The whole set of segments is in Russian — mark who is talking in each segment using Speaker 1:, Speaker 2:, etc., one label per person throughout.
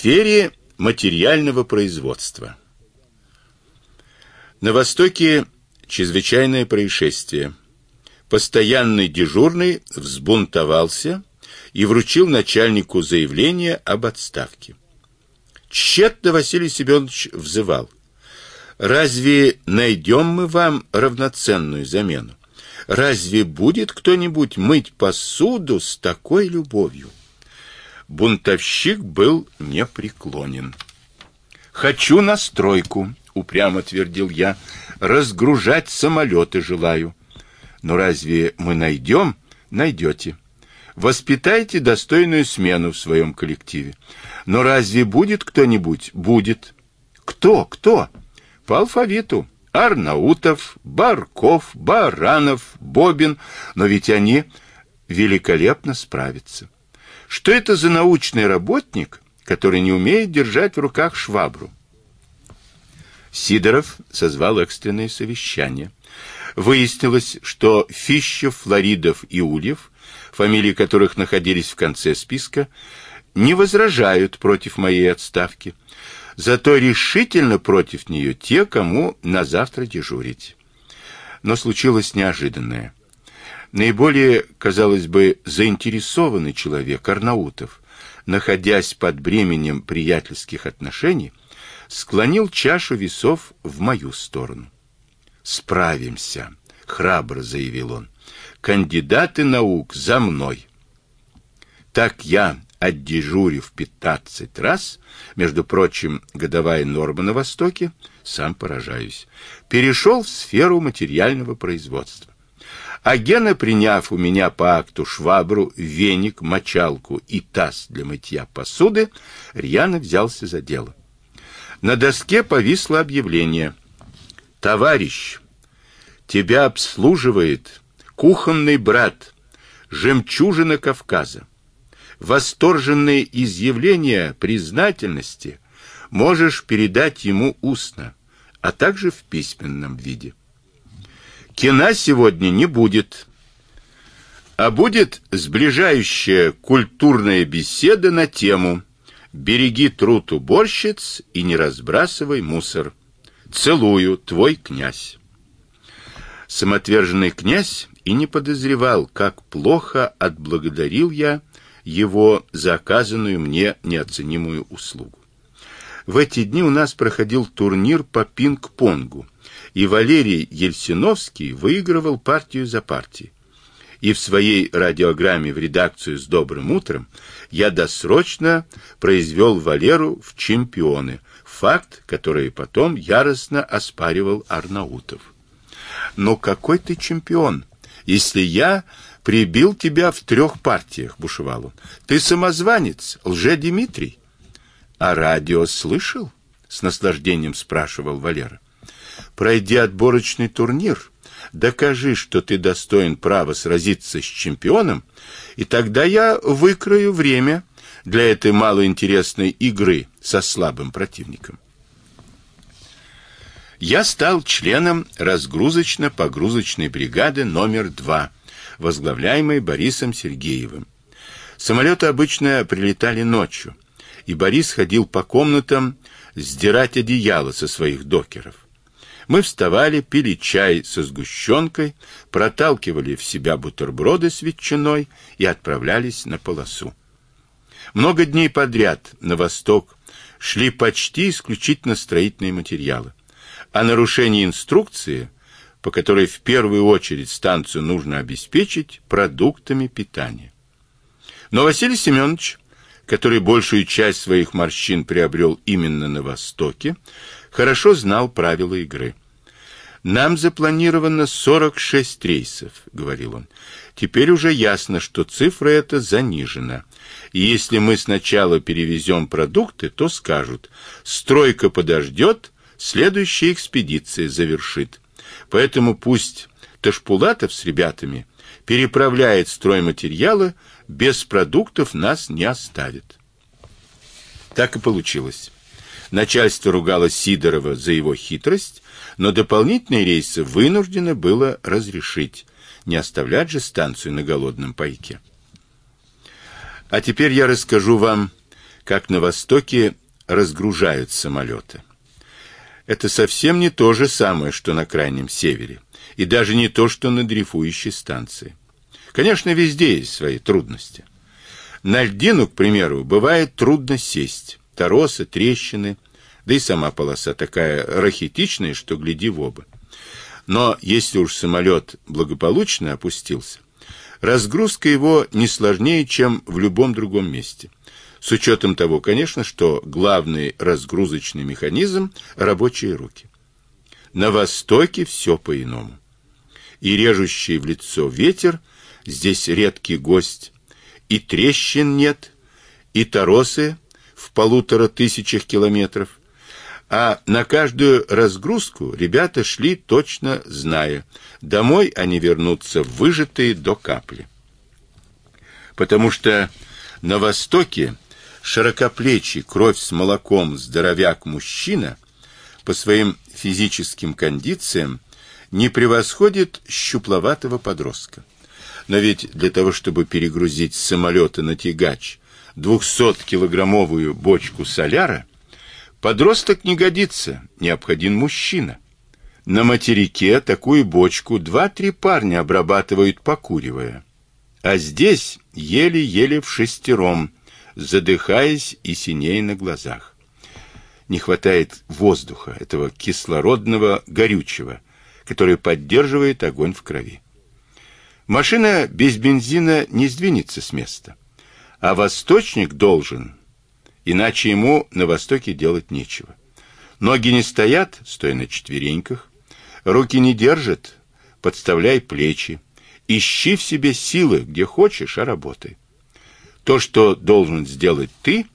Speaker 1: сфере материального производства. На Востоке чрезвычайное происшествие. Постоянный дежурный взбунтовался и вручил начальнику заявление об отставке. Тщетно Василий Семенович взывал. Разве найдем мы вам равноценную замену? Разве будет кто-нибудь мыть посуду с такой любовью? Бунтовщик был непреклонен. Хочу на стройку, упрямо твердил я. Разгружать самолеты желаю. Но разве мы найдем? Найдете. Воспитайте достойную смену в своем коллективе. Но разве будет кто-нибудь? Будет. Кто? Кто? По алфавиту. Арнаутов, Барков, Баранов, Бобин, но ведь они великолепно справятся. Что это за научный работник, который не умеет держать в руках швабру? Сидоров созвал экстренное совещание. Выяснилось, что Фищев, Флоридов и Ульев, фамилии которых находились в конце списка, не возражают против моей отставки. Зато решительно против нее те, кому на завтра дежурить. Но случилось неожиданное. Наиболее, казалось бы, заинтересованный человек Арнаутов, находясь под бременем приятельских отношений, склонил чашу весов в мою сторону. Справимся, храбро заявил он. Кандидаты наук за мной. Так я отдежурив 15 раз, между прочим, годовая норма на Востоке, сам поражаюсь, перешел в сферу материального производства. А Гена, приняв у меня по акту швабру, веник, мочалку и таз для мытья посуды, рьяно взялся за дело. На доске повисло объявление. «Товарищ, тебя обслуживает кухонный брат, жемчужина Кавказа восторженные изъявления признательности можешь передать ему устно, а также в письменном виде. Кина сегодня не будет, а будет сближающая культурная беседа на тему «Береги труд уборщиц и не разбрасывай мусор. Целую, твой князь». Самоотверженный князь и не подозревал, как плохо отблагодарил я его за оказанную мне неоценимую услугу. В эти дни у нас проходил турнир по пинг-понгу, и Валерий Ельсиновский выигрывал партию за партией. И в своей радиограмме в редакцию с добрым утром я досрочно произвел Валеру в чемпионы, факт, который потом яростно оспаривал Арнаутов. Но какой ты чемпион, если я Прибил тебя в трех партиях, бушевал он. Ты самозванец, лже-Дмитрий. А радио слышал? С наслаждением спрашивал Валера. Пройди отборочный турнир, докажи, что ты достоин права сразиться с чемпионом, и тогда я выкрою время для этой малоинтересной игры со слабым противником. Я стал членом разгрузочно-погрузочной бригады номер два возглавляемой Борисом Сергеевым. Самолеты обычно прилетали ночью, и Борис ходил по комнатам сдирать одеяло со своих докеров. Мы вставали, пили чай со сгущенкой, проталкивали в себя бутерброды с ветчиной и отправлялись на полосу. Много дней подряд на восток шли почти исключительно строительные материалы. А нарушение инструкции – по которой в первую очередь станцию нужно обеспечить продуктами питания. Но Василий Семенович, который большую часть своих морщин приобрел именно на Востоке, хорошо знал правила игры. Нам запланировано 46 рейсов, говорил он. Теперь уже ясно, что цифра эта занижена. И если мы сначала перевезем продукты, то скажут: "Стройка подождет, следующая экспедиция завершит". Поэтому пусть Ташпулатов с ребятами переправляет стройматериалы, без продуктов нас не оставит. Так и получилось. Начальство ругало Сидорова за его хитрость, но дополнительные рейсы вынуждено было разрешить, не оставлять же станцию на голодном пайке. А теперь я расскажу вам как на Востоке разгружают самолеты. Это совсем не то же самое, что на Крайнем Севере, и даже не то, что на дрейфующей станции. Конечно, везде есть свои трудности. На льдину, к примеру, бывает трудно сесть. Торосы, трещины, да и сама полоса такая рахитичная, что гляди в оба. Но если уж самолет благополучно опустился, разгрузка его не сложнее, чем в любом другом месте. С учетом того, конечно, что главный разгрузочный механизм – рабочие руки. На Востоке все по-иному. И режущий в лицо ветер здесь редкий гость, и трещин нет, и торосы в полутора тысячах километров, а на каждую разгрузку ребята шли точно зная, домой они вернутся выжатые до капли. Потому что на Востоке широкоплечий, кровь с молоком, здоровяк-мужчина по своим физическим кондициям не превосходит щупловатого подростка. Но ведь для того, чтобы перегрузить с самолета на тягач 200-килограммовую бочку соляра, подросток не годится, необходим мужчина. На материке такую бочку два-три парня обрабатывают, покуривая. А здесь еле-еле в шестером, задыхаясь и синея на глазах. Не хватает воздуха, этого кислородного горючего, который поддерживает огонь в крови. Машина без бензина не сдвинется с места, а восточник должен, иначе ему на востоке делать нечего. Ноги не стоят, стоя на четвереньках, руки не держат, подставляй плечи, ищи в себе силы, где хочешь, а работай. То, что должен сделать ты,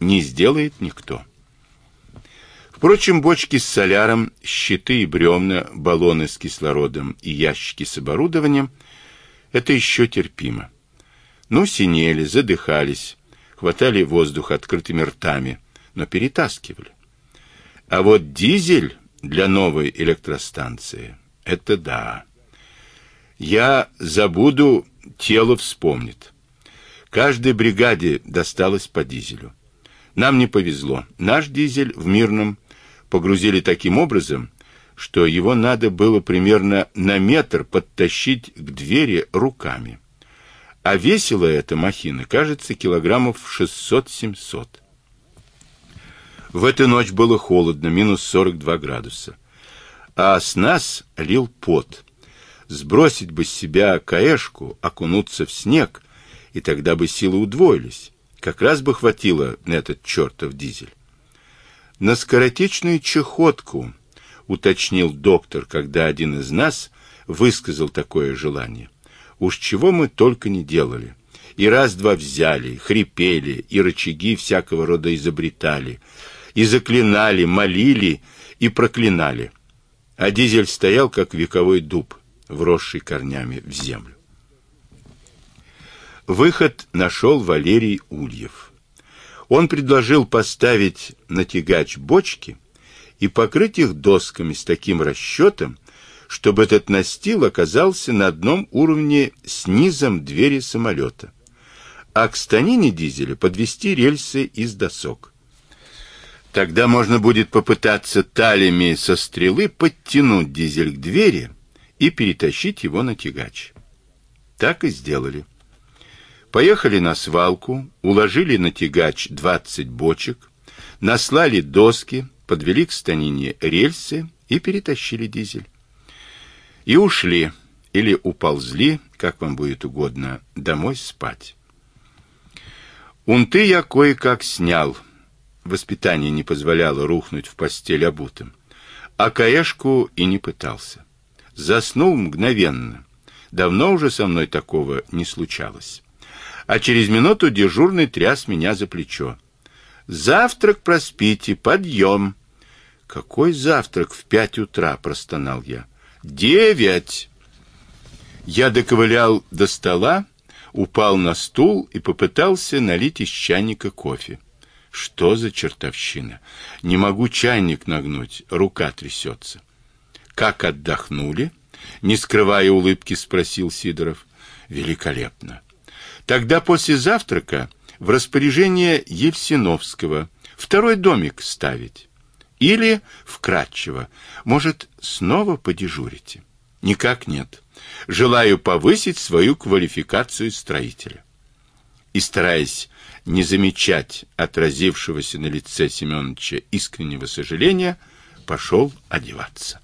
Speaker 1: не сделает никто. Впрочем, бочки с соляром, щиты и бревна, баллоны с кислородом и ящики с оборудованием – это еще терпимо. Ну, синели, задыхались, хватали воздух открытыми ртами, но перетаскивали. А вот дизель для новой электростанции – это да. Я забуду, тело вспомнит. Каждой бригаде досталось по дизелю. Нам не повезло. Наш дизель в Мирном погрузили таким образом, что его надо было примерно на метр подтащить к двери руками. А весила эта махина, кажется, килограммов 600-700. В эту ночь было холодно, минус 42 градуса. А с нас лил пот. Сбросить бы с себя каешку, окунуться в снег, и тогда бы силы удвоились. Как раз бы хватило на этот чертов дизель. На скоротечную чехотку, уточнил доктор, когда один из нас высказал такое желание. Уж чего мы только не делали. И раз-два взяли, хрипели, и рычаги всякого рода изобретали, и заклинали, молили и проклинали. А дизель стоял, как вековой дуб, вросший корнями в землю. Выход нашел Валерий Ульев. Он предложил поставить на тягач бочки и покрыть их досками с таким расчетом, чтобы этот настил оказался на одном уровне с низом двери самолета, а к станине дизеля подвести рельсы из досок. Тогда можно будет попытаться талями со стрелы подтянуть дизель к двери и перетащить его на тягач. Так и сделали. Поехали на свалку, уложили на тягач 20 бочек, наслали доски, подвели к станине рельсы и перетащили дизель. И ушли, или уползли, как вам будет угодно, домой спать. Унты я кое-как снял. Воспитание не позволяло рухнуть в постель обутым. А каешку и не пытался. Заснул мгновенно. Давно уже со мной такого не случалось а через минуту дежурный тряс меня за плечо. «Завтрак проспите, подъем!» «Какой завтрак в пять утра?» — простонал я. «Девять!» Я доковылял до стола, упал на стул и попытался налить из чайника кофе. Что за чертовщина? Не могу чайник нагнуть, рука трясется. Как отдохнули? Не скрывая улыбки, спросил Сидоров. Великолепно. Тогда после завтрака в распоряжение Евсиновского второй домик ставить. Или, вкратчиво, может, снова подежурите? Никак нет. Желаю повысить свою квалификацию строителя. И стараясь не замечать отразившегося на лице Семеновича искреннего сожаления, пошел одеваться.